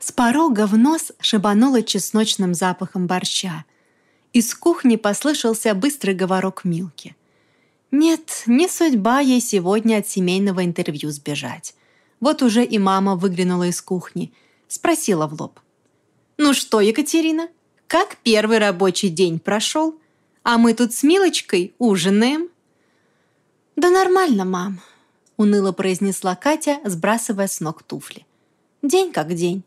С порога в нос шибануло чесночным запахом борща. Из кухни послышался быстрый говорок Милки. Нет, не судьба ей сегодня от семейного интервью сбежать. Вот уже и мама выглянула из кухни, спросила в лоб. «Ну что, Екатерина, как первый рабочий день прошел? А мы тут с Милочкой ужинаем?» «Да нормально, мам», — уныло произнесла Катя, сбрасывая с ног туфли. «День как день.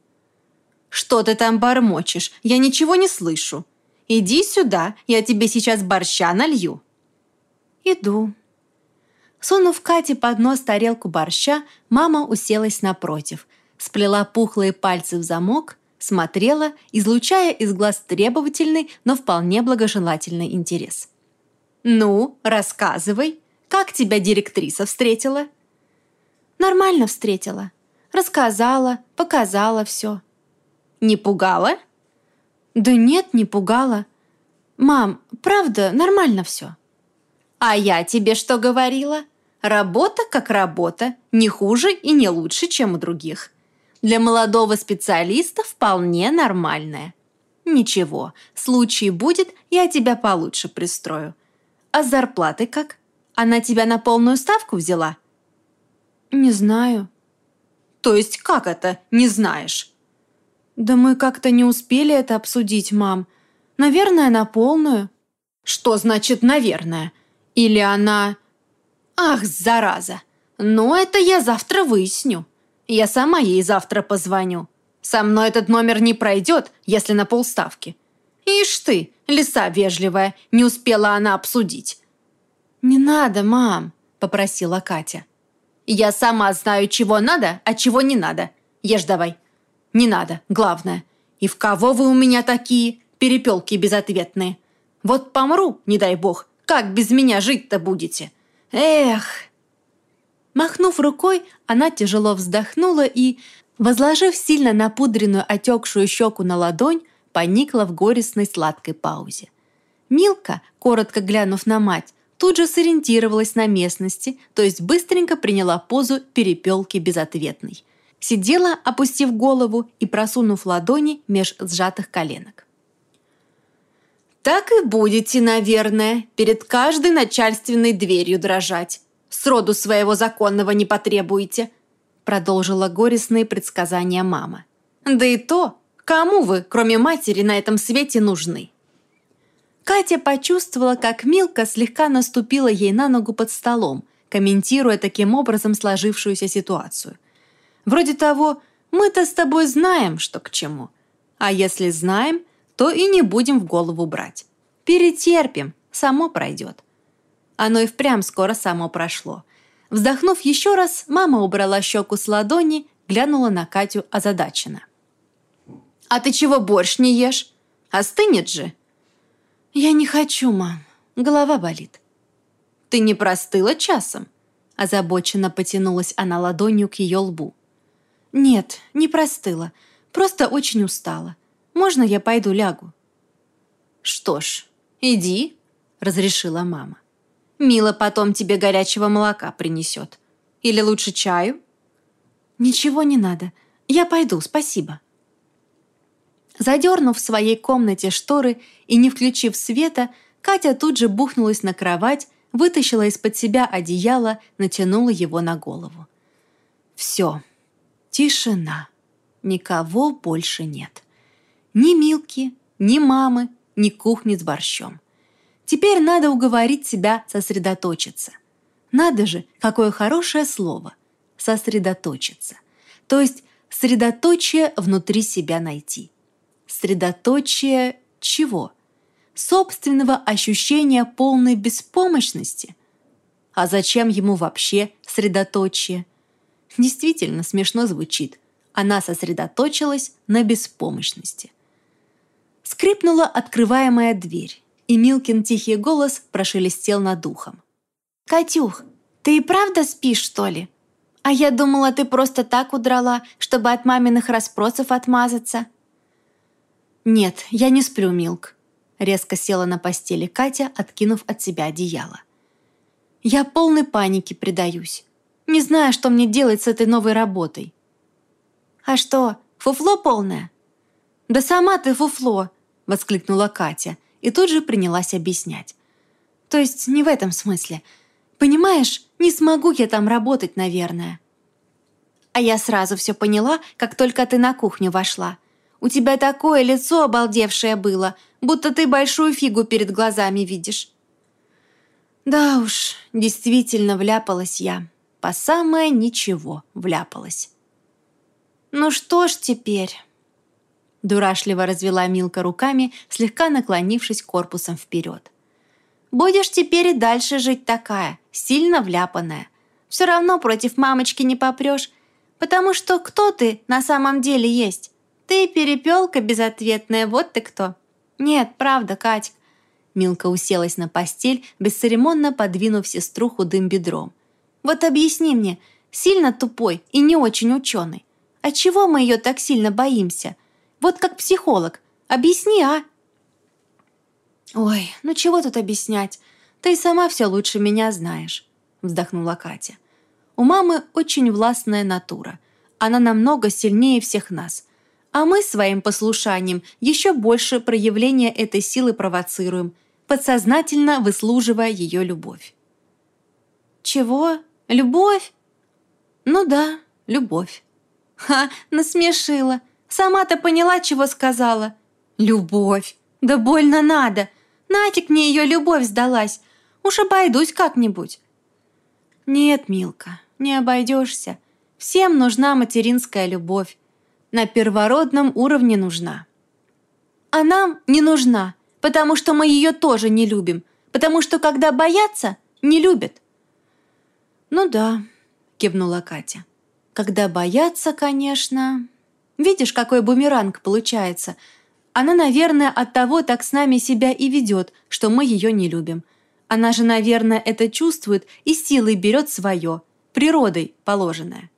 «Что ты там бормочешь? Я ничего не слышу. Иди сюда, я тебе сейчас борща налью». «Иду». Сунув Кате под нос тарелку борща, мама уселась напротив, сплела пухлые пальцы в замок, смотрела, излучая из глаз требовательный, но вполне благожелательный интерес. «Ну, рассказывай, как тебя директриса встретила?» «Нормально встретила. Рассказала, показала все. Не пугала?» «Да нет, не пугала. Мам, правда, нормально все». «А я тебе что говорила? Работа как работа, не хуже и не лучше, чем у других. Для молодого специалиста вполне нормальная. Ничего, случай будет, я тебя получше пристрою. А с зарплатой как? Она тебя на полную ставку взяла?» «Не знаю». «То есть как это «не знаешь»?» «Да мы как-то не успели это обсудить, мам. Наверное, на полную». «Что значит «наверное»? Или она...» «Ах, зараза! Ну, это я завтра выясню. Я сама ей завтра позвоню. Со мной этот номер не пройдет, если на полставки. Ишь ты, лиса вежливая, не успела она обсудить». «Не надо, мам», — попросила Катя. «Я сама знаю, чего надо, а чего не надо. Ешь давай». Не надо, главное. И в кого вы у меня такие? Перепелки безответные. Вот помру, не дай бог, как без меня жить-то будете? Эх!» Махнув рукой, она тяжело вздохнула и, возложив сильно напудренную отекшую щеку на ладонь, поникла в горестной сладкой паузе. Милка, коротко глянув на мать, тут же сориентировалась на местности, то есть быстренько приняла позу перепелки безответной – сидела, опустив голову и просунув ладони меж сжатых коленок. «Так и будете, наверное, перед каждой начальственной дверью дрожать. Сроду своего законного не потребуете», продолжила горестные предсказания мама. «Да и то, кому вы, кроме матери, на этом свете нужны?» Катя почувствовала, как Милка слегка наступила ей на ногу под столом, комментируя таким образом сложившуюся ситуацию. Вроде того, мы-то с тобой знаем, что к чему. А если знаем, то и не будем в голову брать. Перетерпим, само пройдет. Оно и впрямь скоро само прошло. Вздохнув еще раз, мама убрала щеку с ладони, глянула на Катю озадаченно. «А ты чего борщ не ешь? Остынет же!» «Я не хочу, мам. Голова болит». «Ты не простыла часом?» Озабоченно потянулась она ладонью к ее лбу. «Нет, не простыла. Просто очень устала. Можно я пойду лягу?» «Что ж, иди», — разрешила мама. «Мила потом тебе горячего молока принесет. Или лучше чаю?» «Ничего не надо. Я пойду, спасибо». Задернув в своей комнате шторы и не включив света, Катя тут же бухнулась на кровать, вытащила из-под себя одеяло, натянула его на голову. «Все, Тишина. Никого больше нет. Ни Милки, ни мамы, ни кухни с борщом. Теперь надо уговорить себя сосредоточиться. Надо же, какое хорошее слово. Сосредоточиться. То есть средоточие внутри себя найти. Средоточие чего? Собственного ощущения полной беспомощности. А зачем ему вообще средоточие? Действительно смешно звучит. Она сосредоточилась на беспомощности. Скрипнула открываемая дверь, и Милкин тихий голос прошелестел над духом. «Катюх, ты и правда спишь, что ли? А я думала, ты просто так удрала, чтобы от маминых расспросов отмазаться». «Нет, я не сплю, Милк», — резко села на постели Катя, откинув от себя одеяло. «Я полной панике предаюсь. Не знаю, что мне делать с этой новой работой. А что, Фуфло полное?» «Да сама ты фуфло!» — воскликнула Катя и тут же принялась объяснять. «То есть не в этом смысле. Понимаешь, не смогу я там работать, наверное». А я сразу все поняла, как только ты на кухню вошла. У тебя такое лицо обалдевшее было, будто ты большую фигу перед глазами видишь. Да уж, действительно вляпалась я. По самое ничего вляпалась. Ну что ж теперь? Дурашливо развела Милка руками, слегка наклонившись корпусом вперед. Будешь теперь и дальше жить такая, сильно вляпанная. Все равно против мамочки не попрешь, Потому что кто ты на самом деле есть? Ты перепелка безответная, вот ты кто. Нет, правда, Катька. Милка уселась на постель, бесцеремонно подвинув сестру худым бедром. «Вот объясни мне, сильно тупой и не очень ученый. А чего мы ее так сильно боимся? Вот как психолог. Объясни, а?» «Ой, ну чего тут объяснять? Ты и сама все лучше меня знаешь», вздохнула Катя. У мамы очень властная натура. Она намного сильнее всех нас. А мы своим послушанием еще больше проявления этой силы провоцируем, подсознательно выслуживая ее любовь. Чего? Любовь? Ну да, любовь. Ха, насмешила. Сама-то поняла, чего сказала. Любовь. Да больно надо. Нафиг мне ее любовь сдалась. Уж обойдусь как-нибудь. Нет, Милка, не обойдешься. Всем нужна материнская любовь. На первородном уровне нужна. А нам не нужна, потому что мы ее тоже не любим, потому что когда боятся, не любят. Ну да, кивнула Катя. Когда боятся, конечно... Видишь, какой бумеранг получается. Она, наверное, от того так с нами себя и ведет, что мы ее не любим. Она же, наверное, это чувствует и силой берет свое – природой положенное.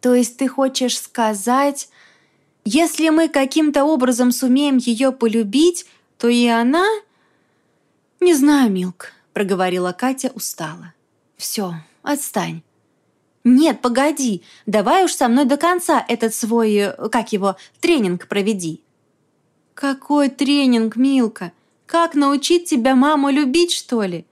То есть ты хочешь сказать, если мы каким-то образом сумеем ее полюбить, то и она... Не знаю, Милк, проговорила Катя устало. Все, отстань. Нет, погоди, давай уж со мной до конца этот свой, э, как его, тренинг проведи. Какой тренинг, Милка? Как научить тебя маму любить, что ли?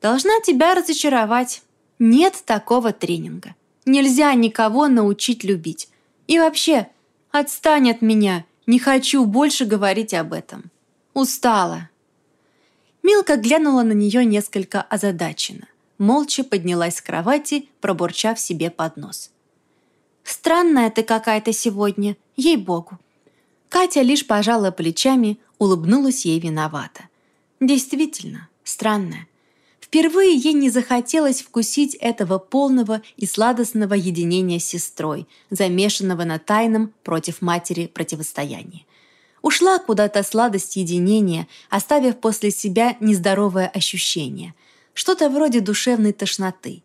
Должна тебя разочаровать. Нет такого тренинга. Нельзя никого научить любить. И вообще, отстань от меня. Не хочу больше говорить об этом. Устала. Милка глянула на нее несколько озадаченно. Молча поднялась с кровати, пробурчав себе под нос. «Странная ты какая-то сегодня, ей-богу». Катя лишь пожала плечами, улыбнулась ей виновата. «Действительно, странная. Впервые ей не захотелось вкусить этого полного и сладостного единения с сестрой, замешанного на тайном против матери противостоянии. Ушла куда-то сладость единения, оставив после себя нездоровое ощущение, что-то вроде душевной тошноты.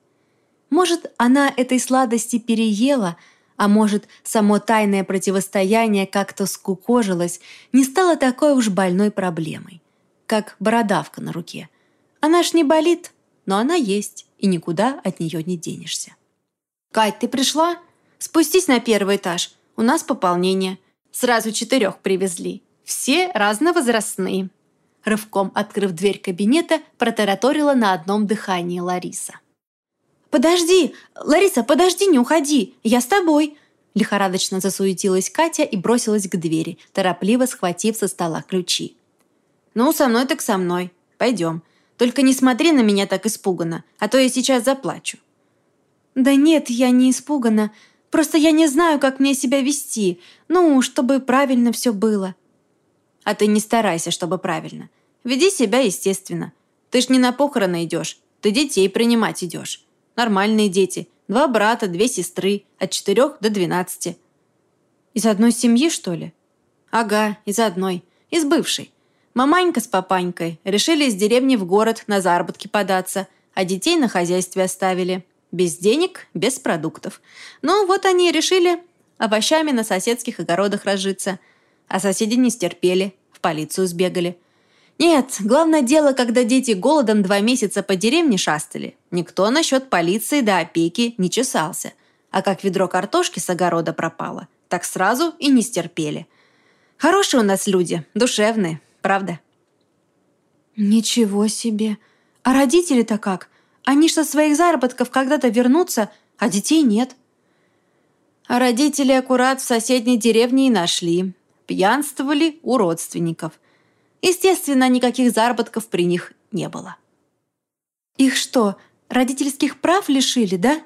Может, она этой сладости переела, а может, само тайное противостояние как-то скукожилось, не стало такой уж больной проблемой, как бородавка на руке – она ж не болит, но она есть, и никуда от нее не денешься. «Кать, ты пришла? Спустись на первый этаж. У нас пополнение. Сразу четырех привезли. Все разновозрастные». Рывком открыв дверь кабинета, протараторила на одном дыхании Лариса. «Подожди! Лариса, подожди, не уходи! Я с тобой!» Лихорадочно засуетилась Катя и бросилась к двери, торопливо схватив со стола ключи. «Ну, со мной так со мной. Пойдем. Только не смотри на меня так испуганно, а то я сейчас заплачу». «Да нет, я не испугана. Просто я не знаю, как мне себя вести. Ну, чтобы правильно все было». «А ты не старайся, чтобы правильно. Веди себя естественно. Ты ж не на похороны идешь, ты детей принимать идешь. Нормальные дети. Два брата, две сестры, от четырех до двенадцати». «Из одной семьи, что ли?» «Ага, из одной. Из бывшей. Маманька с папанькой решили из деревни в город на заработки податься, а детей на хозяйстве оставили. Без денег, без продуктов. Ну, вот они и решили овощами на соседских огородах разжиться. А соседи не стерпели, в полицию сбегали. Нет, главное дело, когда дети голодом два месяца по деревне шастали. Никто насчет полиции до опеки не чесался. А как ведро картошки с огорода пропало, Так сразу и не стерпели. Хорошие у нас люди, душевные, правда? Ничего себе. А родители-то как? Они что своих заработков когда-то вернутся, а детей нет. А родители аккурат в соседней деревне и нашли. Пьянствовали у родственников. Естественно, никаких заработков при них не было. Их что, родительских прав лишили, да?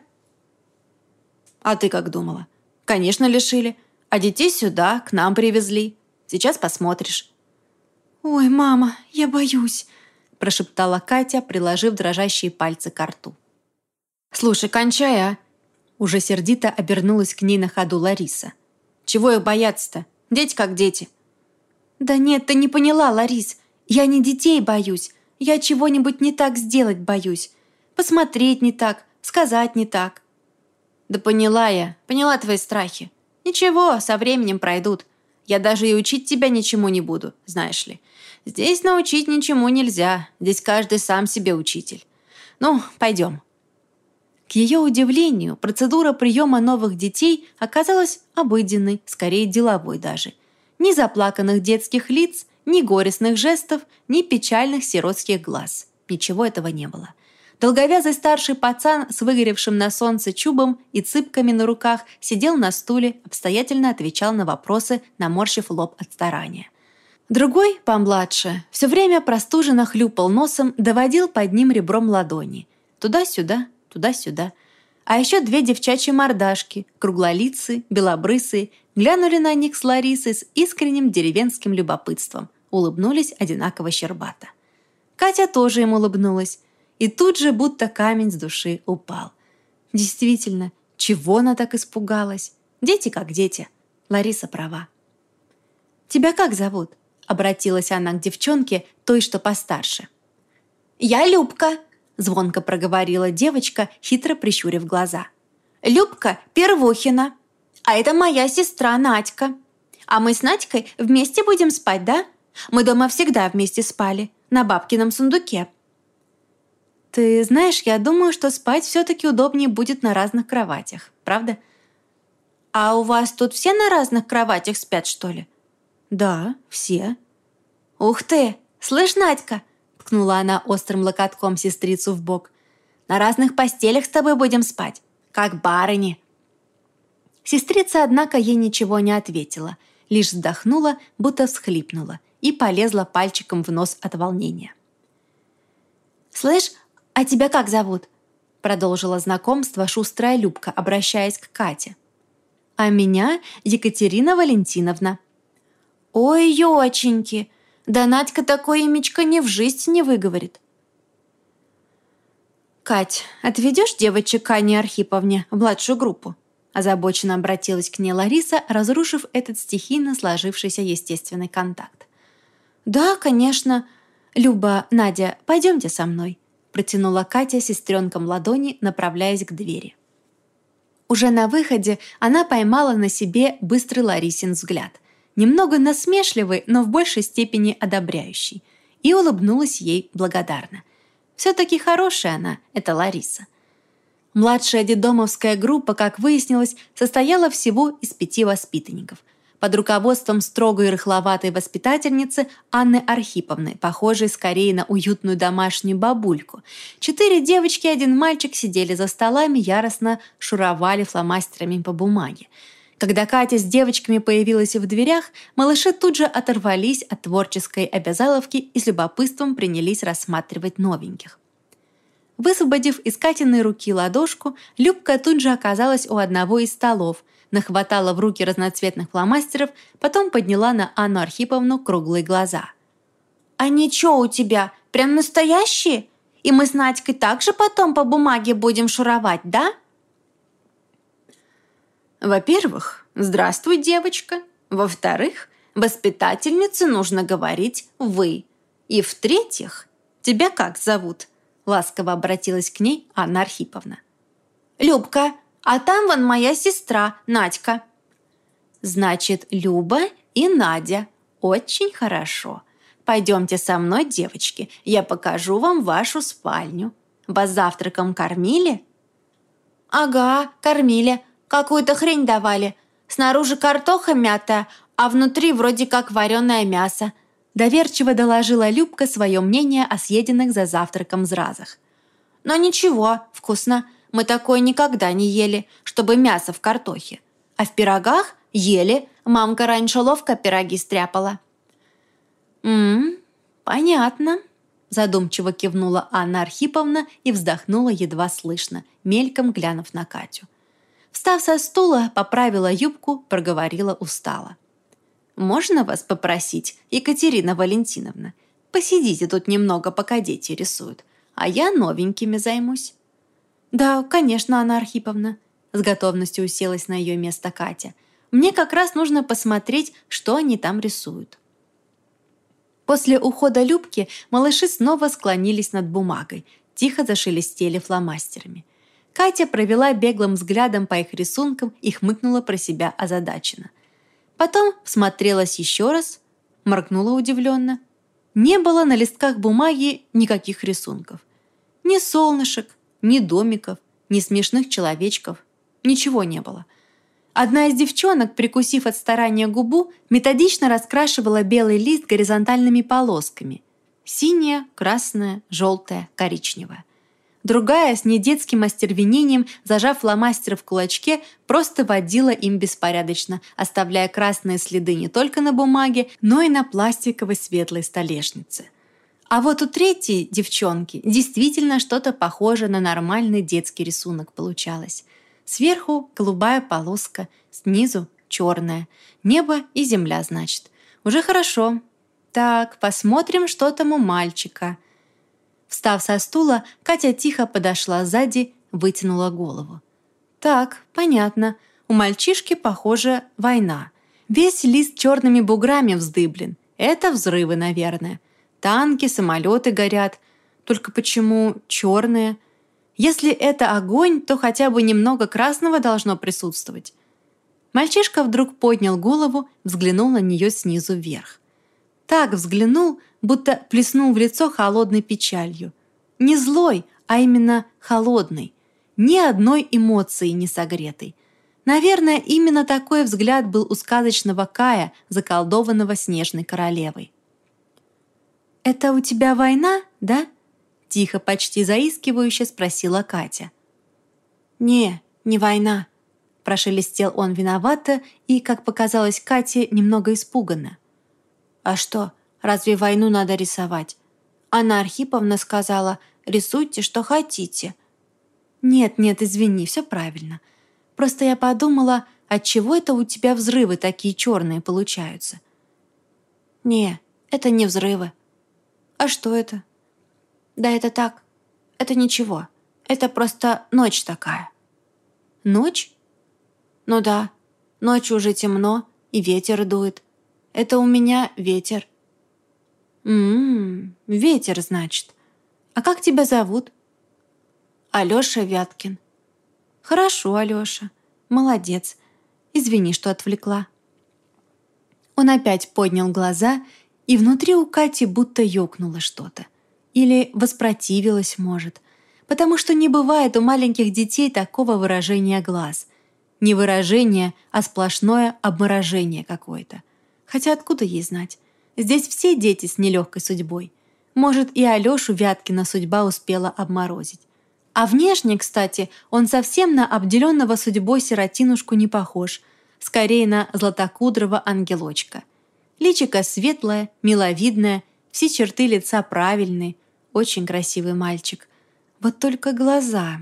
А ты как думала? Конечно, лишили. А детей сюда, к нам привезли. Сейчас посмотришь. «Ой, мама, я боюсь», – прошептала Катя, приложив дрожащие пальцы к рту. «Слушай, кончай, а!» Уже сердито обернулась к ней на ходу Лариса. «Чего их бояться-то? Дети как дети». «Да нет, ты не поняла, Ларис. Я не детей боюсь. Я чего-нибудь не так сделать боюсь. Посмотреть не так, сказать не так». «Да поняла я, поняла твои страхи. Ничего, со временем пройдут. Я даже и учить тебя ничему не буду, знаешь ли. Здесь научить ничему нельзя. Здесь каждый сам себе учитель. Ну, пойдем». К ее удивлению, процедура приема новых детей оказалась обыденной, скорее деловой даже. Ни заплаканных детских лиц, ни горестных жестов, ни печальных сиротских глаз. Ничего этого не было. Долговязый старший пацан с выгоревшим на солнце чубом и цыпками на руках сидел на стуле, обстоятельно отвечал на вопросы, наморщив лоб от старания. Другой, помладше, все время простуженно хлюпал носом, доводил под ним ребром ладони. Туда-сюда, туда-сюда. А еще две девчачьи мордашки, круглолицые, белобрысые, глянули на них с Ларисой с искренним деревенским любопытством, улыбнулись одинаково щербато. Катя тоже им улыбнулась, и тут же будто камень с души упал. Действительно, чего она так испугалась? Дети как дети. Лариса права. «Тебя как зовут?» — обратилась она к девчонке, той, что постарше. «Я Любка», — звонко проговорила девочка, хитро прищурив глаза. «Любка Первухина. А это моя сестра Надька. А мы с Надькой вместе будем спать, да? Мы дома всегда вместе спали, на бабкином сундуке. Ты знаешь, я думаю, что спать все-таки удобнее будет на разных кроватях, правда? А у вас тут все на разных кроватях спят, что ли? Да, все. Ух ты! Слышь, Надька! Ткнула она острым локотком сестрицу в бок. На разных постелях с тобой будем спать, как барыни. Сестрица, однако, ей ничего не ответила, лишь вздохнула, будто всхлипнула, и полезла пальчиком в нос от волнения. «Слышь, «А тебя как зовут?» Продолжила знакомство шустрая Любка, обращаясь к Кате. «А меня Екатерина Валентиновна». «Ой, ёченьки! Да Надька такое имечко ни в жизнь не выговорит». «Кать, отведешь девочек Ане Архиповне в младшую группу?» Озабоченно обратилась к ней Лариса, разрушив этот стихийно сложившийся естественный контакт. «Да, конечно. Люба, Надя, пойдемте со мной протянула Катя сестренкам ладони, направляясь к двери. Уже на выходе она поймала на себе быстрый Ларисин взгляд, немного насмешливый, но в большей степени одобряющий, и улыбнулась ей благодарно. Все-таки хорошая она, эта Лариса. Младшая дедомовская группа, как выяснилось, состояла всего из пяти воспитанников – под руководством строгой и рыхловатой воспитательницы Анны Архиповны, похожей скорее на уютную домашнюю бабульку. Четыре девочки и один мальчик сидели за столами, яростно шуровали фломастерами по бумаге. Когда Катя с девочками появилась в дверях, малыши тут же оторвались от творческой обязаловки и с любопытством принялись рассматривать новеньких. Высвободив из Катиной руки ладошку, Любка тут же оказалась у одного из столов – нахватала в руки разноцветных фломастеров, потом подняла на Анну Архиповну круглые глаза. «А ничего у тебя? Прям настоящие? И мы с Надькой также потом по бумаге будем шуровать, да?» «Во-первых, здравствуй, девочка. Во-вторых, воспитательнице нужно говорить «вы». И в-третьих, тебя как зовут?» Ласково обратилась к ней Анна Архиповна. «Любка», а там вон моя сестра, Надька». «Значит, Люба и Надя. Очень хорошо. Пойдемте со мной, девочки, я покажу вам вашу спальню. Вас завтраком кормили?» «Ага, кормили. Какую-то хрень давали. Снаружи картоха мятая, а внутри вроде как вареное мясо», доверчиво доложила Любка свое мнение о съеденных за завтраком зразах. «Но ничего, вкусно. Мы такое никогда не ели, чтобы мясо в картохе. А в пирогах ели. Мамка раньше ловко пироги стряпала». «М-м, понятно», задумчиво кивнула Анна Архиповна и вздохнула едва слышно, мельком глянув на Катю. Встав со стула, поправила юбку, проговорила устало. «Можно вас попросить, Екатерина Валентиновна? Посидите тут немного, пока дети рисуют, а я новенькими займусь». «Да, конечно, Анна Архиповна», — с готовностью уселась на ее место Катя. «Мне как раз нужно посмотреть, что они там рисуют». После ухода Любки малыши снова склонились над бумагой, тихо зашелестели фломастерами. Катя провела беглым взглядом по их рисункам и хмыкнула про себя озадаченно. Потом всмотрелась еще раз, моргнула удивленно. Не было на листках бумаги никаких рисунков. Ни солнышек, ни домиков, ни смешных человечков. Ничего не было – Одна из девчонок, прикусив от старания губу, методично раскрашивала белый лист горизонтальными полосками. Синяя, красная, желтая, коричневая. Другая, с недетским остервенением, зажав фломастер в кулачке, просто водила им беспорядочно, оставляя красные следы не только на бумаге, но и на пластиковой светлой столешнице. А вот у третьей девчонки действительно что-то похожее на нормальный детский рисунок получалось – Сверху голубая полоска, снизу черная. Небо и земля, значит. Уже хорошо. Так, посмотрим, что там у мальчика. Встав со стула, Катя тихо подошла сзади, вытянула голову. Так, понятно. У мальчишки, похоже, война. Весь лист черными буграми вздыблен. Это взрывы, наверное. Танки, самолеты горят. Только почему черные? Если это огонь, то хотя бы немного красного должно присутствовать. Мальчишка вдруг поднял голову, взглянул на нее снизу вверх. Так взглянул, будто плеснул в лицо холодной печалью. Не злой, а именно холодной. Ни одной эмоции не согретой. Наверное, именно такой взгляд был у сказочного Кая, заколдованного снежной королевой. «Это у тебя война, да?» Тихо, почти заискивающе спросила Катя. «Не, не война», – прошелестел он виновато и, как показалось Кате, немного испуганно. «А что, разве войну надо рисовать? Анна Архиповна сказала, рисуйте, что хотите». «Нет, нет, извини, все правильно. Просто я подумала, отчего это у тебя взрывы такие черные получаются?» «Не, это не взрывы». «А что это?» Да это так. Это ничего. Это просто ночь такая. Ночь? Ну да. Ночью уже темно, и ветер дует. Это у меня ветер. Ммм, ветер, значит. А как тебя зовут? Алёша Вяткин. Хорошо, Алёша. Молодец. Извини, что отвлекла. Он опять поднял глаза, и внутри у Кати будто ёкнуло что-то. Или воспротивилась, может. Потому что не бывает у маленьких детей такого выражения глаз. Не выражение, а сплошное обморожение какое-то. Хотя откуда ей знать? Здесь все дети с нелегкой судьбой. Может, и Алёшу Вяткина судьба успела обморозить. А внешне, кстати, он совсем на обделенного судьбой сиротинушку не похож. Скорее на златокудрого ангелочка. Личико светлое, миловидное, все черты лица правильные, очень красивый мальчик. Вот только глаза.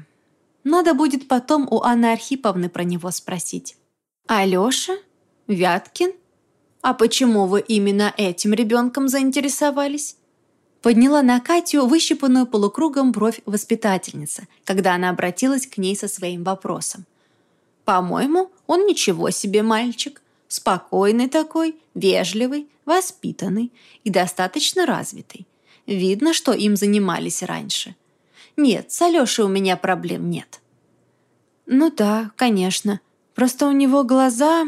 Надо будет потом у Анны Архиповны про него спросить. «Алёша? Вяткин? А почему вы именно этим ребенком заинтересовались?» Подняла на Катю выщипанную полукругом бровь воспитательница, когда она обратилась к ней со своим вопросом. «По-моему, он ничего себе мальчик. Спокойный такой, вежливый, воспитанный и достаточно развитый. Видно, что им занимались раньше. Нет, с Алешей у меня проблем нет. Ну да, конечно. Просто у него глаза...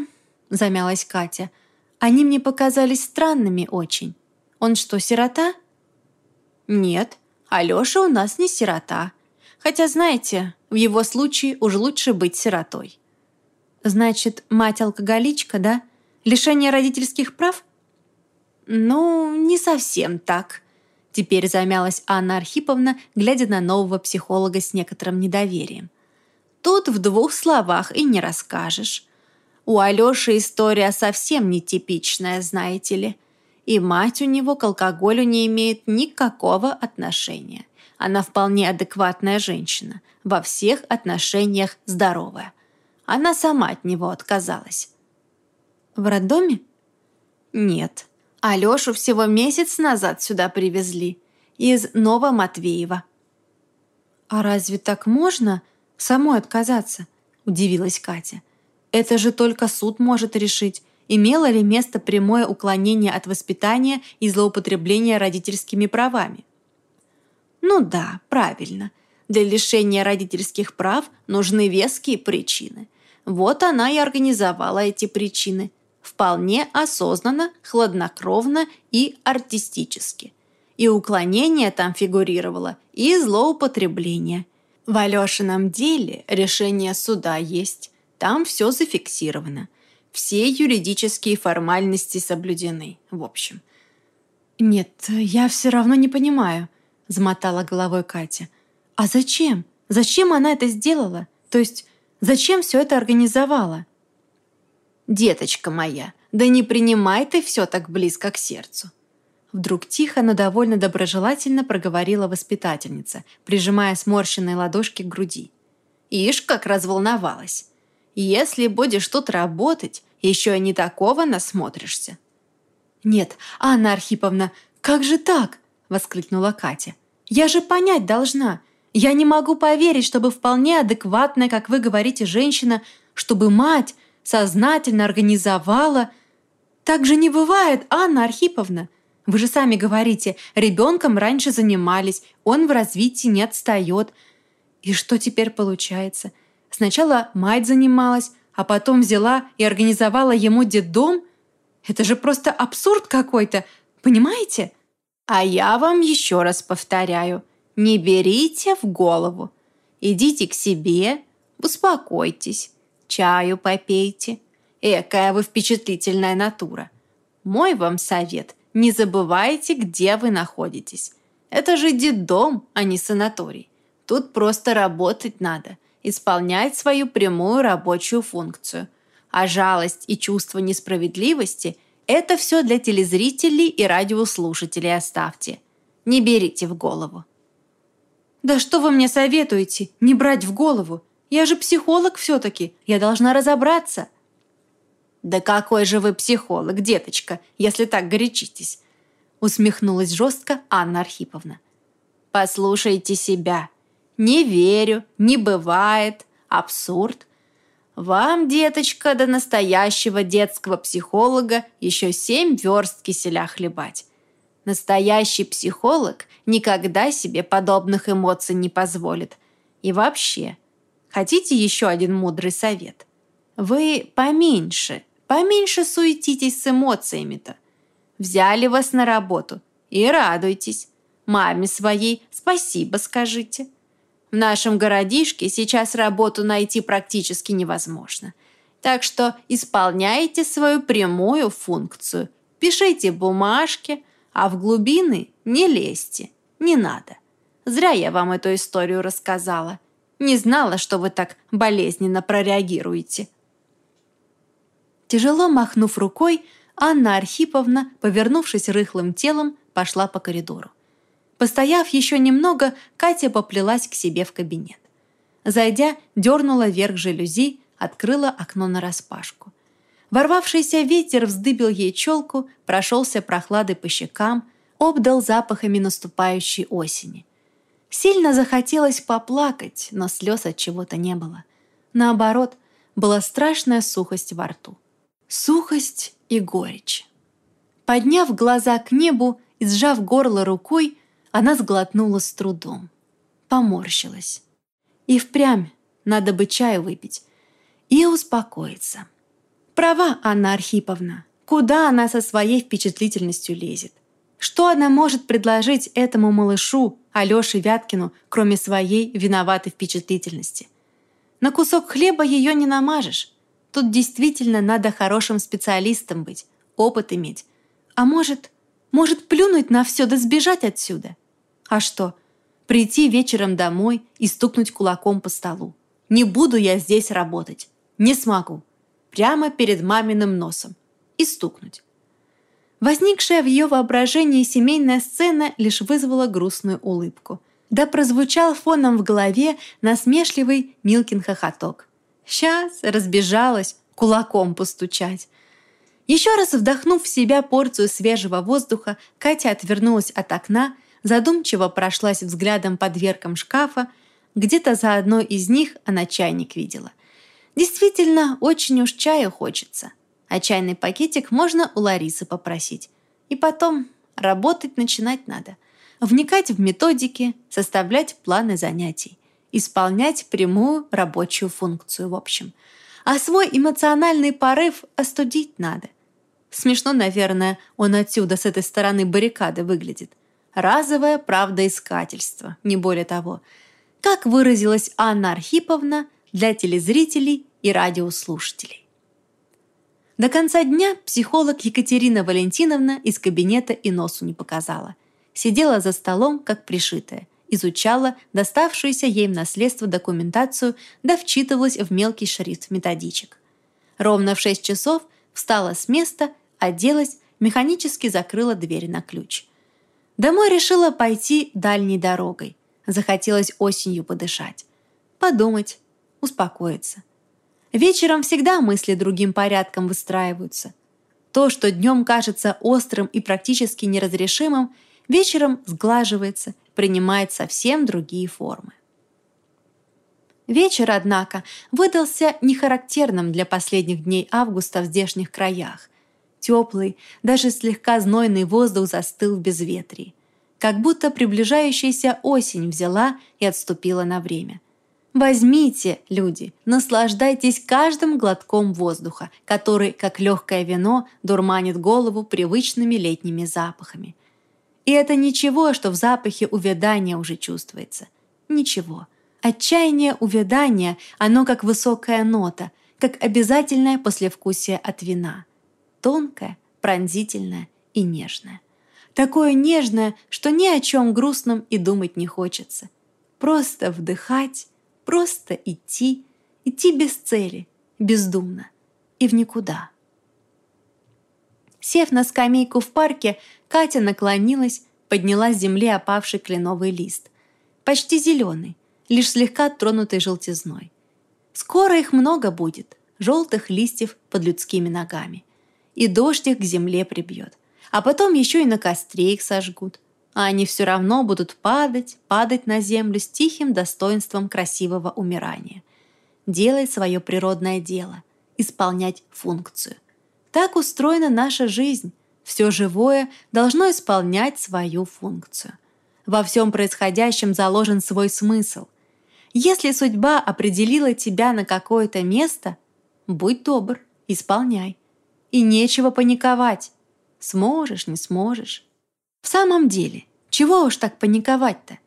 Замялась Катя. Они мне показались странными очень. Он что, сирота? Нет, Алёша у нас не сирота. Хотя, знаете, в его случае уж лучше быть сиротой. Значит, мать-алкоголичка, да? Лишение родительских прав? Ну, не совсем так. Теперь замялась Анна Архиповна, глядя на нового психолога с некоторым недоверием. Тут в двух словах и не расскажешь. У Алёши история совсем нетипичная, знаете ли. И мать у него к алкоголю не имеет никакого отношения. Она вполне адекватная женщина, во всех отношениях здоровая. Она сама от него отказалась. В роддоме? Нет. Алёшу всего месяц назад сюда привезли. Из Новоматвеева. А разве так можно самой отказаться? Удивилась Катя. Это же только суд может решить, имело ли место прямое уклонение от воспитания и злоупотребление родительскими правами. Ну да, правильно. Для лишения родительских прав нужны веские причины – вот она и организовала эти причины. Вполне осознанно, хладнокровно и артистически. И уклонение там фигурировало, и злоупотребление. В Алешином деле решение суда есть. Там все зафиксировано. Все юридические формальности соблюдены, в общем. «Нет, я все равно не понимаю», – замотала головой Катя. «А зачем? Зачем она это сделала? То есть Зачем все это организовала?» «Деточка моя, да не принимай ты все так близко к сердцу!» Вдруг тихо, но довольно доброжелательно проговорила воспитательница, прижимая сморщенные ладошки к груди. «Ишь, как разволновалась! Если будешь тут работать, еще и не такого насмотришься!» «Нет, Анна Архиповна, как же так?» – воскликнула Катя. «Я же понять должна. Я не могу поверить, чтобы вполне адекватная, как вы говорите, женщина, чтобы мать сознательно организовала... Так же не бывает, Анна Архиповна. Вы же сами говорите, ребенком раньше занимались, он в развитии не отстает. И что теперь получается? Сначала мать занималась, а потом взяла и организовала ему детдом? Это же просто абсурд какой-то, понимаете? А я вам еще раз повторяю – не берите в голову. Идите к себе, успокойтесь, чаю попейте. Экая вы впечатлительная натура. Мой вам совет – не забывайте, где вы находитесь. Это же детдом, а не санаторий. Тут просто работать надо, исполнять свою прямую рабочую функцию. А жалость и чувство несправедливости – это все для телезрителей и радиослушателей оставьте. Не берите в голову. «Да что вы мне советуете? Не брать в голову? Я же психолог все-таки, я должна разобраться». «Да какой же вы психолог, деточка, если так горячитесь?» усмехнулась жестко Анна Архиповна. «Послушайте себя. Не верю, не бывает, абсурд. Вам, деточка, до настоящего детского психолога еще семь верст киселя хлебать. Настоящий психолог никогда себе подобных эмоций не позволит. И вообще, хотите еще один мудрый совет? Вы поменьше, поменьше суетитесь с эмоциями-то. Взяли вас на работу и радуйтесь. Маме своей спасибо скажите. В нашем городишке сейчас работу найти практически невозможно. Так что исполняйте свою прямую функцию. Пишите бумажки, а в глубины не лезьте, не надо. Зря я вам эту историю рассказала. Не знала, что вы так болезненно прореагируете. Тяжело махнув рукой, Анна Архиповна, повернувшись рыхлым телом, пошла по коридору. Постояв еще немного, Катя поплелась к себе в кабинет. Зайдя, дернула вверх жалюзи, открыла окно нараспашку. Ворвавшийся ветер вздыбил ей челку, прошелся прохладой по щекам, обдал запахами наступающей осени. Сильно захотелось поплакать, но слез от чего-то не было. Наоборот, была страшная сухость во рту. Сухость и горечь. Подняв глаза к небу и сжав горло рукой, она сглотнула с трудом. Поморщилась. И впрямь надо бы чаю выпить и успокоиться. Права Анна Архиповна. Куда она со своей впечатлительностью лезет? Что она может предложить этому малышу, Алёше Вяткину, кроме своей виноватой впечатлительности? На кусок хлеба ее не намажешь. Тут действительно надо хорошим специалистом быть, опыт иметь. А может, может плюнуть на все да сбежать отсюда? А что, прийти вечером домой и стукнуть кулаком по столу? Не буду я здесь работать. Не смогу. Прямо перед маминым носом. И стукнуть. Возникшая в ее воображении семейная сцена лишь вызвала грустную улыбку. Да прозвучал фоном в голове насмешливый Милкин хохоток. Сейчас разбежалась кулаком постучать. Еще раз вдохнув в себя порцию свежего воздуха, Катя отвернулась от окна, задумчиво прошлась взглядом по дверкам шкафа, где-то за одной из них она чайник видела. Действительно, очень уж чаю хочется. А чайный пакетик можно у Ларисы попросить. И потом работать начинать надо. Вникать в методики, составлять планы занятий. Исполнять прямую рабочую функцию в общем. А свой эмоциональный порыв остудить надо. Смешно, наверное, он отсюда, с этой стороны баррикады выглядит. Разовое правдоискательство, не более того. Как выразилась Анна Архиповна для телезрителей и радиослушателей. До конца дня психолог Екатерина Валентиновна из кабинета и носу не показала. Сидела за столом, как пришитая, изучала доставшуюся ей в наследство документацию да вчитывалась в мелкий шрифт методичек. Ровно в 6 часов встала с места оделась, механически закрыла дверь на ключ. Домой решила пойти дальней дорогой. Захотелось осенью подышать. Подумать, успокоиться. Вечером всегда мысли другим порядком выстраиваются. То, что днем кажется острым и практически неразрешимым, вечером сглаживается, принимает совсем другие формы. Вечер, однако, выдался нехарактерным для последних дней августа в здешних краях. Теплый, даже слегка знойный воздух застыл в безветрии. Как будто приближающаяся осень взяла и отступила на время. Возьмите, люди, наслаждайтесь каждым глотком воздуха, который, как легкое вино, дурманит голову привычными летними запахами. И это ничего, что в запахе увядания уже чувствуется. Ничего. Отчаяние увядания, оно как высокая нота, как обязательное послевкусие от вина – тонкое, пронзительное и нежное. Такое нежное, что ни о чем грустном и думать не хочется. Просто вдыхать, просто идти, идти без цели, бездумно и в никуда. Сев на скамейку в парке, Катя наклонилась, подняла с земли опавший кленовый лист. Почти зеленый, лишь слегка тронутый желтизной. Скоро их много будет, желтых листьев под людскими ногами и дождь их к земле прибьет. А потом еще и на костре их сожгут. А они все равно будут падать, падать на землю с тихим достоинством красивого умирания. Делать свое природное дело, исполнять функцию. Так устроена наша жизнь. Все живое должно исполнять свою функцию. Во всем происходящем заложен свой смысл. Если судьба определила тебя на какое-то место, будь добр, исполняй. И нечего паниковать. Сможешь, не сможешь. В самом деле, чего уж так паниковать-то?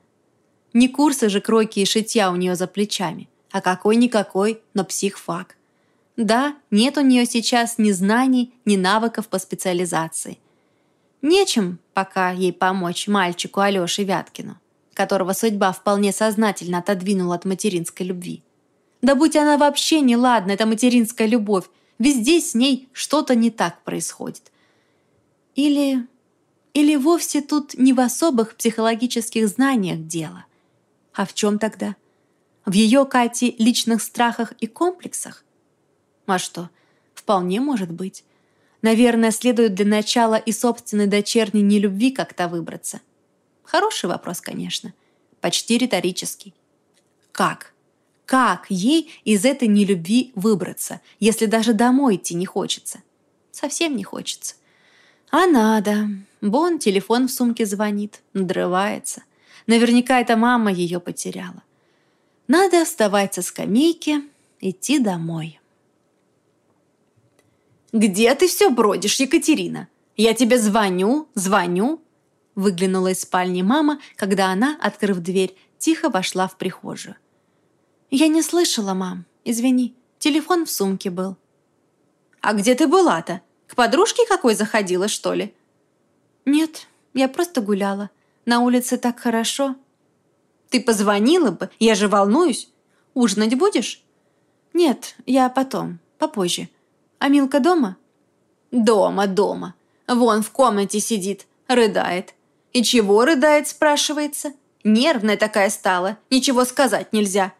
Не курсы же кройки и шитья у нее за плечами, а какой-никакой, но психфак. Да, нет у нее сейчас ни знаний, ни навыков по специализации. Нечем пока ей помочь мальчику Алёше Вяткину, которого судьба вполне сознательно отодвинула от материнской любви. Да будь она вообще не ладна, эта материнская любовь, Везде с ней что-то не так происходит. Или... Или вовсе тут не в особых психологических знаниях дело. А в чем тогда? В ее, Кате, личных страхах и комплексах? А что, вполне может быть. Наверное, следует для начала и собственной дочерней нелюбви как-то выбраться. Хороший вопрос, конечно. Почти риторический. Как? Как ей из этой нелюбви выбраться, если даже домой идти не хочется? Совсем не хочется. А надо. Бон телефон в сумке звонит, надрывается. Наверняка это мама ее потеряла. Надо вставать со скамейки, идти домой. «Где ты все бродишь, Екатерина? Я тебе звоню, звоню!» Выглянула из спальни мама, когда она, открыв дверь, тихо вошла в прихожую. «Я не слышала, мам. Извини. Телефон в сумке был», А где ты была-то? К подружке какой заходила, что ли?» «Нет, я просто гуляла. На улице так хорошо». «Ты позвонила бы, я же волнуюсь. Ужинать будешь?» «Нет, я потом, попозже. А Милка дома?» «Дома, дома. Вон в комнате сидит, рыдает. И чего рыдает, спрашивается? Нервная такая стала, ничего сказать нельзя.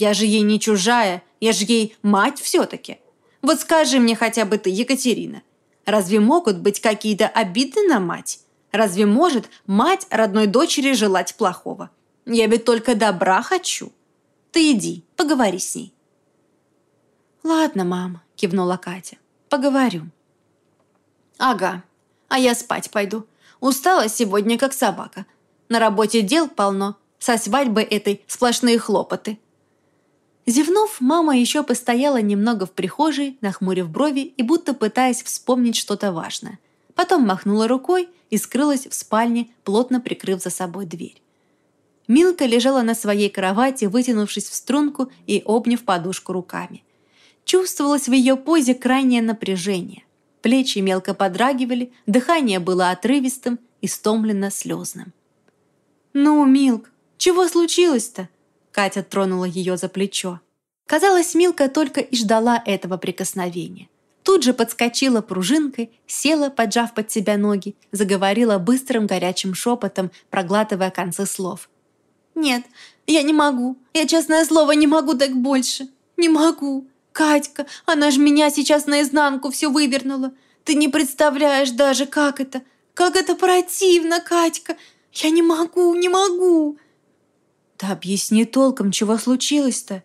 Я же ей не чужая, я же ей мать все-таки. Вот скажи мне хотя бы ты, Екатерина, разве могут быть какие-то обиды на мать? Разве может мать родной дочери желать плохого? Я ведь только добра хочу. Ты иди, поговори с ней. «Ладно, мам», – кивнула Катя. «Поговорю». «Ага, а я спать пойду. Устала сегодня, как собака. На работе дел полно. Со свадьбой этой сплошные хлопоты». Зевнув, мама еще постояла немного в прихожей, нахмурив брови и будто пытаясь вспомнить что-то важное. Потом махнула рукой и скрылась в спальне, плотно прикрыв за собой дверь. Милка лежала на своей кровати, вытянувшись в струнку и обняв подушку руками. Чувствовалось в ее позе крайнее напряжение. Плечи мелко подрагивали, дыхание было отрывистым и стомленно слезным. «Ну, Милк, чего случилось-то?» Катя тронула ее за плечо. Казалось, Милка только и ждала этого прикосновения. Тут же подскочила пружинкой, села, поджав под себя ноги, заговорила быстрым горячим шепотом, проглатывая концы слов. «Нет, я не могу. Я, честное слово, не могу так больше. Не могу. Катька, она же меня сейчас наизнанку все вывернула. Ты не представляешь даже, как это. Как это противно, Катька. Я не могу, не могу. Да объясни толком, чего случилось-то?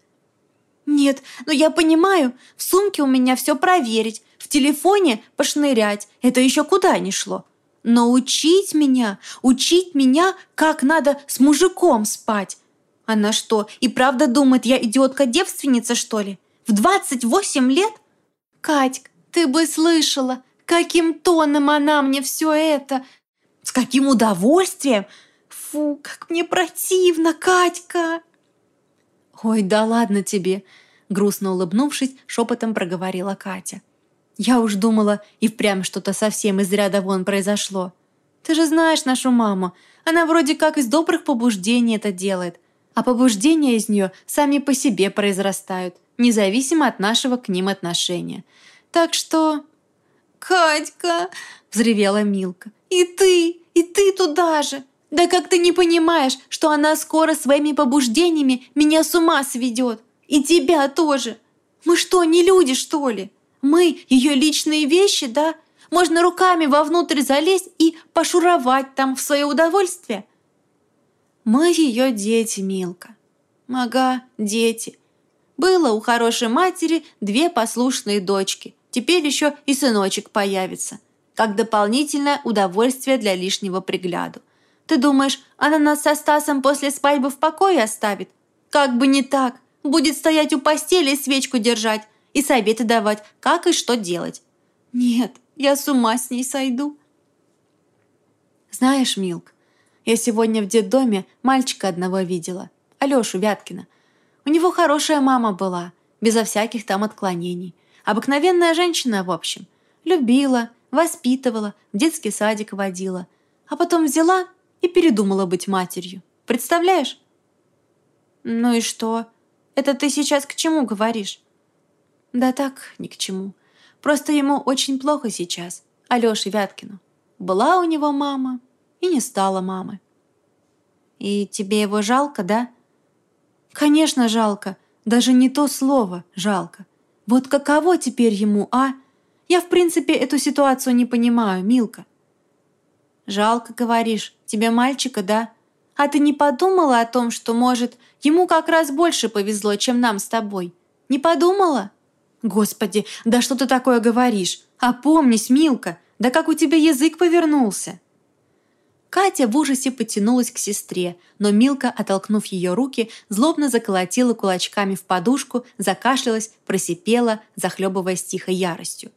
Нет, но я понимаю, в сумке у меня все проверить, в телефоне пошнырять. Это еще куда ни шло. Но учить меня, учить меня, как надо с мужиком спать. Она что, и правда думает, я идиотка-девственница, что ли? В 28 лет? Катька, ты бы слышала, каким тоном она мне все это... С каким удовольствием! Фу, как мне противно, Катька!» «Ой, да ладно тебе!» Грустно улыбнувшись, шепотом проговорила Катя. «Я уж думала, и впрямь что-то совсем из ряда вон произошло. Ты же знаешь нашу маму, она вроде как из добрых побуждений это делает, а побуждения из нее сами по себе произрастают независимо от нашего к ним отношения. Так что... «Катька!» – взревела Милка. «И ты! И ты туда же! Да как ты не понимаешь, что она скоро своими побуждениями меня с ума сведет? И тебя тоже! Мы что, не люди, что ли? Мы ее личные вещи, да? Можно руками вовнутрь залезть и пошуровать там в свое удовольствие?» «Мы ее дети, Милка. Ага, дети. Было у хорошей матери две послушные дочки. Теперь еще и сыночек появится. Как дополнительное удовольствие для лишнего пригляду. Ты думаешь, она нас со Стасом после свадьбы в покое оставит? Как бы не так. Будет стоять у постели и свечку держать. И советы давать, как и что делать. Нет, я с ума с ней сойду. Знаешь, Милк, я сегодня в детдоме мальчика одного видела. Алешу Вяткина. У него хорошая мама была, безо всяких там отклонений. Обыкновенная женщина, в общем. Любила, воспитывала, в детский садик водила. А потом взяла и передумала быть матерью. Представляешь? Ну и что? Это ты сейчас к чему говоришь? Да так, ни к чему. Просто ему очень плохо сейчас, Алёше Вяткину. Была у него мама и не стала мамы. И тебе его жалко, да? Конечно, жалко. Даже не то слово «жалко». Вот каково теперь ему, а? Я, в принципе, эту ситуацию не понимаю, Милка. Жалко, говоришь, тебе мальчика, да? А ты не подумала о том, что, может, ему как раз больше повезло, чем нам с тобой? Не подумала? Господи, да что ты такое говоришь? Опомнись, Милка, да как у тебя язык повернулся? Катя в ужасе потянулась к сестре, но Милка, оттолкнув ее руки, злобно заколотила кулачками в подушку, закашлялась, просипела, захлебываясь тихой яростью.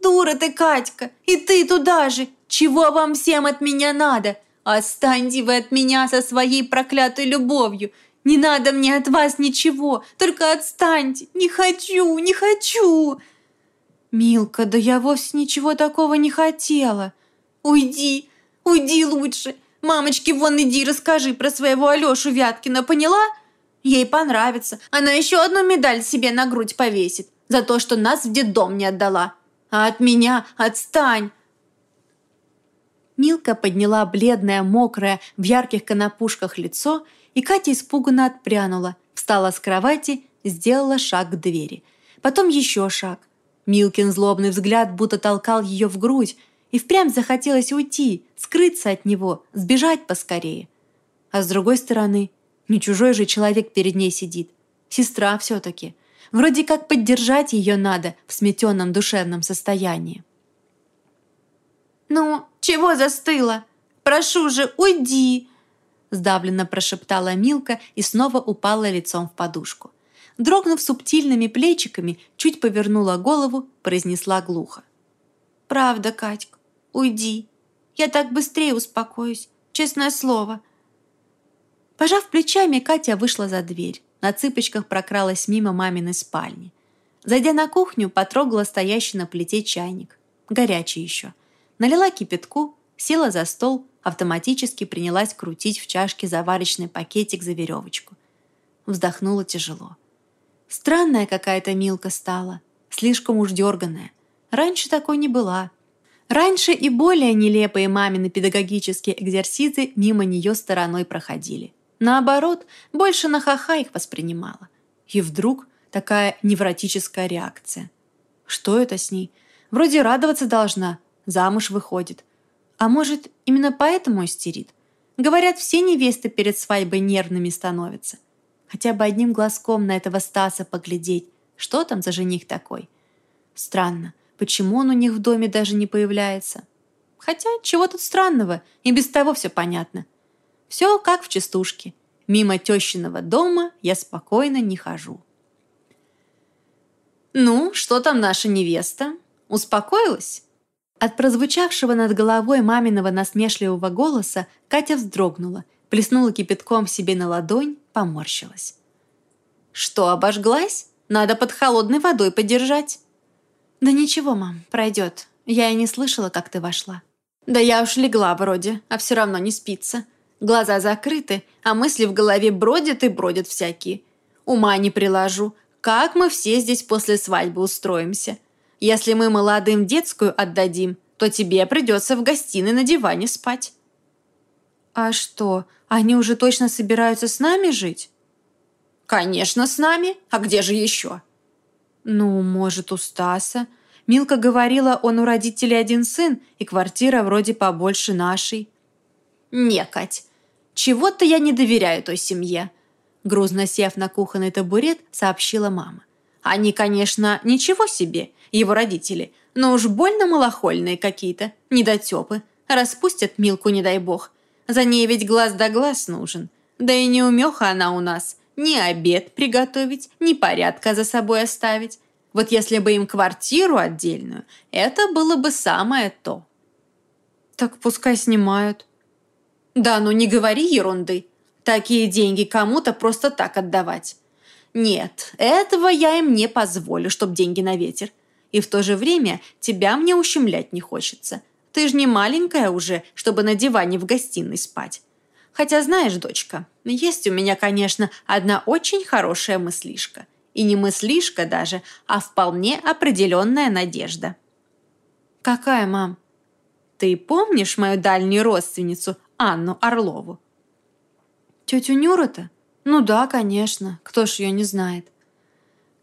«Дура ты, Катька! И ты туда же! Чего вам всем от меня надо? Останьте вы от меня со своей проклятой любовью! Не надо мне от вас ничего, только отстаньте! Не хочу, не хочу!» «Милка, да я вовсе ничего такого не хотела. Уйди, уйди лучше. Мамочке вон иди расскажи про своего Алешу Вяткина, поняла? Ей понравится. Она еще одну медаль себе на грудь повесит за то, что нас в детдом не отдала. А от меня отстань!» Милка подняла бледное, мокрое, в ярких конопушках лицо, и Катя испуганно отпрянула, встала с кровати, сделала шаг к двери. Потом еще шаг. Милкин злобный взгляд будто толкал ее в грудь, и впрямь захотелось уйти, скрыться от него, сбежать поскорее. А с другой стороны, не чужой же человек перед ней сидит. Сестра все-таки. Вроде как поддержать ее надо в сметенном душевном состоянии. «Ну, чего застыла? Прошу же, уйди!» Сдавленно прошептала Милка и снова упала лицом в подушку. Дрогнув субтильными плечиками, чуть повернула голову, произнесла глухо. «Правда, Катька, уйди. Я так быстрее успокоюсь, честное слово». Пожав плечами, Катя вышла за дверь. На цыпочках прокралась мимо маминой спальни. Зайдя на кухню, потрогала стоящий на плите чайник. Горячий еще. Налила кипятку, села за стол, автоматически принялась крутить в чашке заварочный пакетик за веревочку. Вздохнула тяжело. Странная какая-то Милка стала, слишком уж дерганая. Раньше такой не была. Раньше и более нелепые мамины педагогические экзерсисы мимо нее стороной проходили. Наоборот, больше на ха-ха их воспринимала. И вдруг такая невротическая реакция. Что это с ней? Вроде радоваться должна, замуж выходит. А может, именно поэтому истерит? Говорят, все невесты перед свадьбой нервными становятся. Хотя бы одним глазком на этого Стаса поглядеть. Что там за жених такой? Странно, почему он у них в доме даже не появляется? Хотя, чего тут странного? И без того все понятно. Все как в частушке. Мимо тещиного дома я спокойно не хожу. «Ну, что там наша невеста? Успокоилась?» От прозвучавшего над головой маминого насмешливого голоса Катя вздрогнула, плеснула кипятком себе на ладонь, поморщилась. «Что, обожглась? Надо под холодной водой подержать». «Да ничего, мам, пройдет. Я и не слышала, как ты вошла». «Да я уж легла вроде, а все равно не спится. Глаза закрыты, а мысли в голове бродят и бродят всякие. Ума не приложу. Как мы все здесь после свадьбы устроимся? Если мы молодым детскую отдадим, то тебе придется в гостиной на диване спать». «А что, они уже точно собираются с нами жить?» «Конечно, с нами. А где же еще?» «Ну, может, у Стаса. Милка говорила, он у родителей один сын, и квартира вроде побольше нашей». «Не, Кать, чего-то я не доверяю той семье», грузно сев на кухонный табурет, сообщила мама. «Они, конечно, ничего себе, его родители, но уж больно малохольные какие-то, недотепы. Распустят Милку, не дай бог. За ней ведь глаз да глаз нужен. Да и не умеха она у нас. Ни обед приготовить, ни порядка за собой оставить. Вот если бы им квартиру отдельную, это было бы самое то». «Так пускай снимают», да ну не говори ерунды. Такие деньги кому-то просто так отдавать. Нет, этого я им не позволю, чтоб деньги на ветер. И в то же время тебя мне ущемлять не хочется. Ты ж не маленькая уже, чтобы на диване в гостиной спать. Хотя знаешь, дочка, есть у меня, конечно, одна очень хорошая мыслишка. И не мыслишка даже, а вполне определенная надежда. Какая, мам? Ты помнишь мою дальнюю родственницу Анну Орлову. Тетю Нюру-то? Ну да, конечно. Кто ж ее не знает?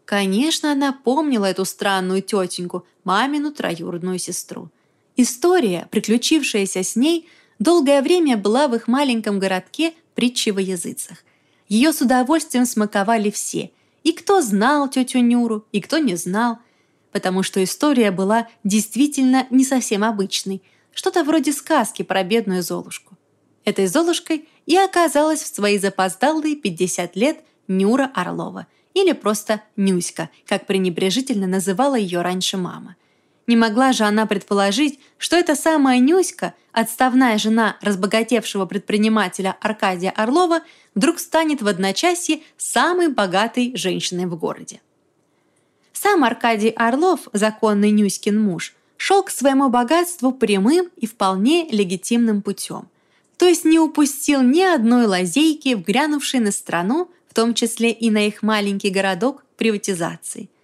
Конечно, она помнила эту странную тетеньку, мамину троюродную сестру. История, приключившаяся с ней, долгое время была в их маленьком городке притчи во языцах. Ее с удовольствием смаковали все, и кто знал тетю Нюру, и кто не знал, потому что история была действительно не совсем обычной, что-то вроде сказки про бедную Золушку. Этой Золушкой и оказалась в свои запоздалые 50 лет Нюра Орлова, или просто Нюська, как пренебрежительно называла ее раньше мама. Не могла же она предположить, что эта самая Нюська, отставная жена разбогатевшего предпринимателя Аркадия Орлова, вдруг станет в одночасье самой богатой женщиной в городе. Сам Аркадий Орлов, законный Нюськин муж, шел к своему богатству прямым и вполне легитимным путем. То есть не упустил ни одной лазейки, вгрянувшей на страну, в том числе и на их маленький городок, приватизации –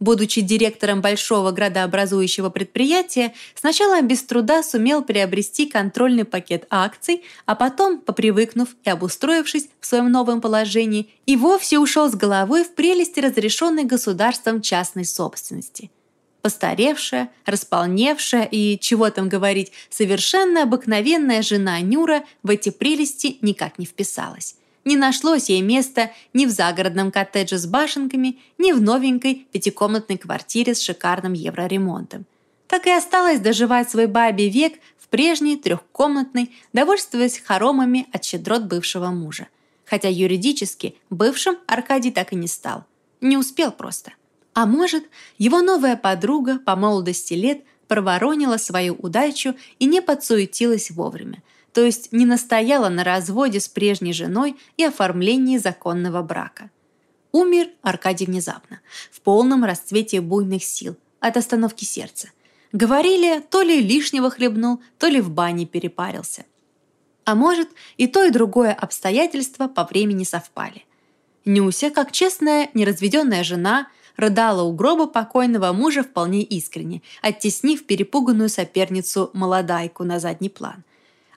Будучи директором большого градообразующего предприятия, сначала без труда сумел приобрести контрольный пакет акций, а потом, попривыкнув и обустроившись в своем новом положении, и вовсе ушел с головой в прелести разрешенной государством частной собственности. Постаревшая, располневшая и, чего там говорить, совершенно обыкновенная жена Нюра в эти прелести никак не вписалась. Не нашлось ей места ни в загородном коттедже с башенками, ни в новенькой пятикомнатной квартире с шикарным евроремонтом. Так и осталось доживать свой бабий век в прежней трехкомнатной, довольствуясь хоромами от щедрот бывшего мужа. Хотя юридически бывшим Аркадий так и не стал. Не успел просто. А может, его новая подруга по молодости лет проворонила свою удачу и не подсуетилась вовремя – то есть не настояла на разводе с прежней женой и оформлении законного брака. Умер Аркадий внезапно, в полном расцвете буйных сил, от остановки сердца. Говорили, то ли лишнего хлебнул, то ли в бане перепарился. А может, и то, и другое обстоятельство по времени совпали. Нюся, как честная, неразведенная жена, рыдала у гроба покойного мужа вполне искренне, оттеснив перепуганную соперницу молодайку на задний план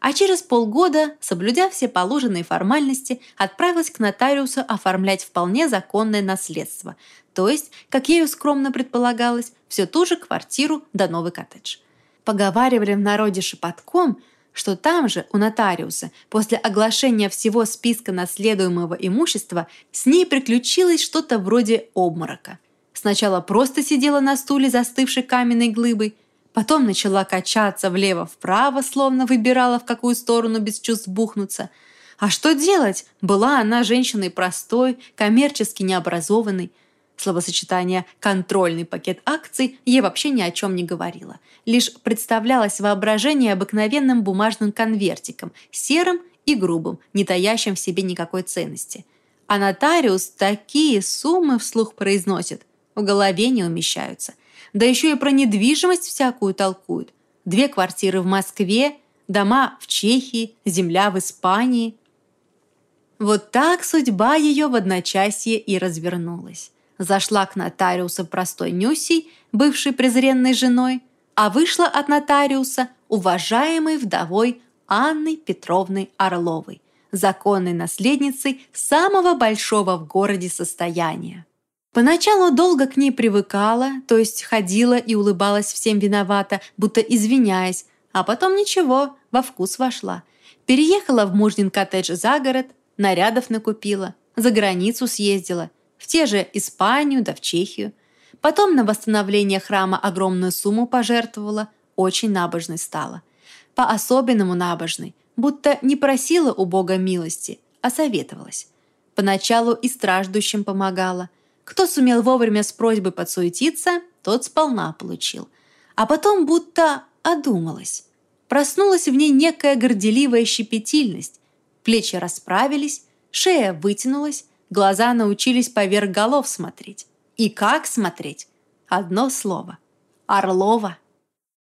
а через полгода, соблюдя все положенные формальности, отправилась к нотариусу оформлять вполне законное наследство, то есть, как ею скромно предполагалось, всю ту же квартиру да новый коттедж. Поговаривали в народе шепотком, что там же, у нотариуса, после оглашения всего списка наследуемого имущества, с ней приключилось что-то вроде обморока. Сначала просто сидела на стуле застывшей каменной глыбой, Потом начала качаться влево-вправо, словно выбирала, в какую сторону без чувств бухнуться. А что делать? Была она женщиной простой, коммерчески необразованной. Словосочетание «контрольный пакет акций» ей вообще ни о чем не говорило. Лишь представлялось воображение обыкновенным бумажным конвертиком, серым и грубым, не таящим в себе никакой ценности. А нотариус такие суммы вслух произносит, в голове не умещаются да еще и про недвижимость всякую толкуют. Две квартиры в Москве, дома в Чехии, земля в Испании. Вот так судьба ее в одночасье и развернулась. Зашла к нотариусу простой Нюсей, бывшей презренной женой, а вышла от нотариуса уважаемой вдовой Анной Петровной Орловой, законной наследницей самого большого в городе состояния. Поначалу долго к ней привыкала, то есть ходила и улыбалась всем виновата, будто извиняясь, а потом ничего, во вкус вошла. Переехала в мужнин коттедж за город, нарядов накупила, за границу съездила, в те же Испанию да в Чехию. Потом на восстановление храма огромную сумму пожертвовала, очень набожной стала. По-особенному набожной, будто не просила у Бога милости, а советовалась. Поначалу и страждущим помогала – кто сумел вовремя с просьбой подсуетиться, тот сполна получил. А потом будто одумалась. Проснулась в ней некая горделивая щепетильность. Плечи расправились, шея вытянулась, глаза научились поверх голов смотреть. И как смотреть? Одно слово. Орлова.